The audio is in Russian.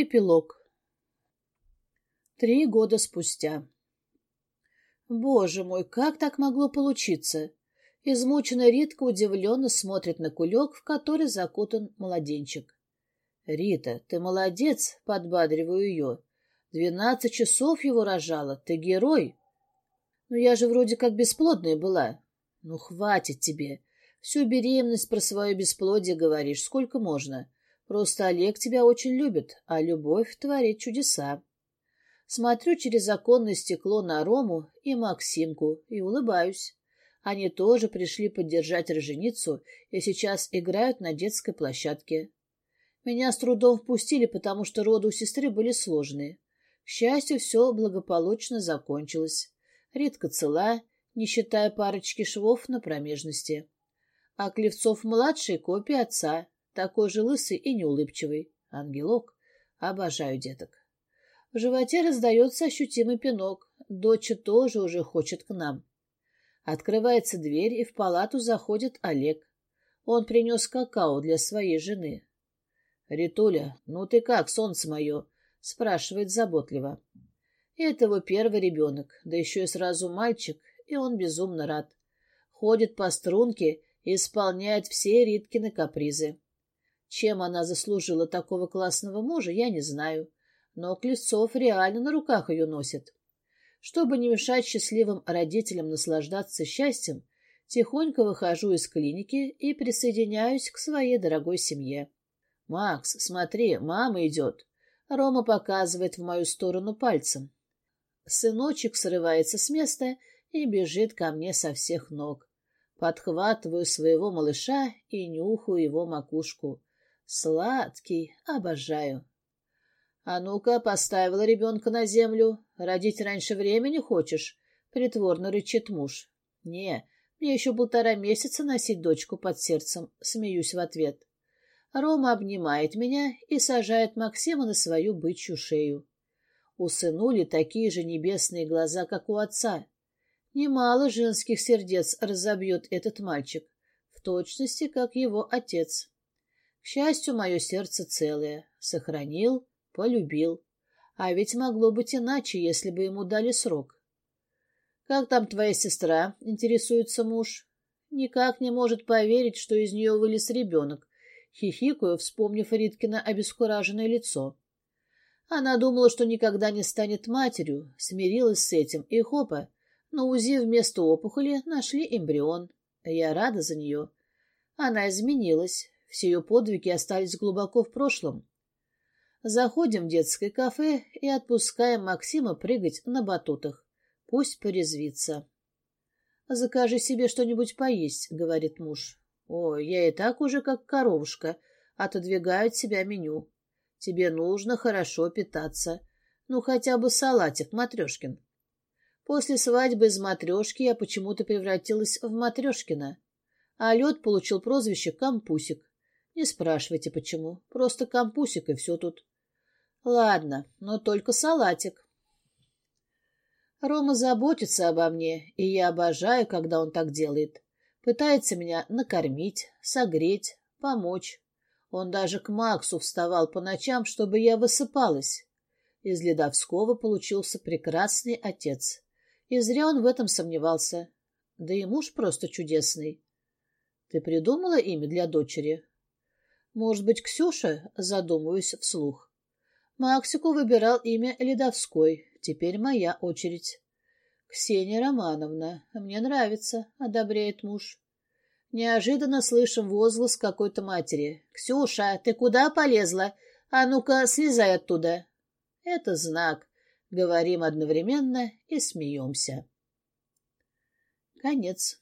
Эпилог. Три года спустя. Боже мой, как так могло получиться? Измученная Ритка удивленно смотрит на кулек, в который закутан младенчик. «Рита, ты молодец!» — подбадриваю ее. «Двенадцать часов его рожала. Ты герой!» «Ну я же вроде как бесплодная была». «Ну хватит тебе. Всю беременность про свое бесплодие говоришь. Сколько можно?» Просто Олег тебя очень любит, а любовь творит чудеса. Смотрю через оконное стекло на Рому и Максимку и улыбаюсь. Они тоже пришли поддержать роженицу и сейчас играют на детской площадке. Меня с трудом впустили, потому что роды у сестры были сложные. К счастью, все благополучно закончилось. Ритка цела, не считая парочки швов на промежности. А Клевцов-младший — копия отца, такой же лысый и неулыбчивый. Ангелок. Обожаю деток. В животе раздается ощутимый пинок. Доча тоже уже хочет к нам. Открывается дверь, и в палату заходит Олег. Он принес какао для своей жены. — Ритуля, ну ты как, солнце мое? — спрашивает заботливо. Это его первый ребенок, да еще и сразу мальчик, и он безумно рад. Ходит по струнке и исполняет все Риткины капризы. Чем она заслужила такого классного мужа, я не знаю. Но Клевцов реально на руках ее носит. Чтобы не мешать счастливым родителям наслаждаться счастьем, тихонько выхожу из клиники и присоединяюсь к своей дорогой семье. «Макс, смотри, мама идет!» Рома показывает в мою сторону пальцем. Сыночек срывается с места и бежит ко мне со всех ног. Подхватываю своего малыша и нюхаю его макушку. Сладкий, обожаю. А ну-ка, поставила ребенка на землю. Родить раньше времени хочешь? Притворно рычит муж. Не, мне еще полтора месяца носить дочку под сердцем, смеюсь в ответ. Рома обнимает меня и сажает Максима на свою бычью шею. У сынули такие же небесные глаза, как у отца. Немало женских сердец разобьет этот мальчик, в точности, как его отец. К счастью, мое сердце целое. Сохранил, полюбил. А ведь могло быть иначе, если бы ему дали срок. «Как там твоя сестра?» — интересуется муж. Никак не может поверить, что из нее вылез ребенок, хихикаю, вспомнив Риткина обескураженное лицо. Она думала, что никогда не станет матерью, смирилась с этим, и хопа, на УЗИ вместо опухоли нашли эмбрион. Я рада за нее. Она изменилась, все ее подвиги остались глубоко в прошлом. Заходим в детское кафе и отпускаем Максима прыгать на батутах. Пусть порезвится. «Закажи себе что-нибудь поесть», — говорит муж. «Ой, я и так уже как коровушка. Отодвигаю от себя меню. Тебе нужно хорошо питаться. Ну, хотя бы салатик, Матрешкин». После свадьбы из Матрешки я почему-то превратилась в Матрешкина. А лед получил прозвище Кампусик. Не спрашивайте, почему. Просто компусик и все тут. Ладно, но только салатик. Рома заботится обо мне, и я обожаю, когда он так делает. Пытается меня накормить, согреть, помочь. Он даже к Максу вставал по ночам, чтобы я высыпалась. Из Ледовского получился прекрасный отец. И зря он в этом сомневался. Да и муж просто чудесный. Ты придумала имя для дочери? Может быть, Ксюша? Задумываюсь вслух. Максику выбирал имя Ледовской. Теперь моя очередь. Ксения Романовна. Мне нравится, одобряет муж. Неожиданно слышим возглас какой-то матери. «Ксюша, ты куда полезла? А ну-ка, слезай оттуда!» Это знак. Говорим одновременно и смеемся. Конец.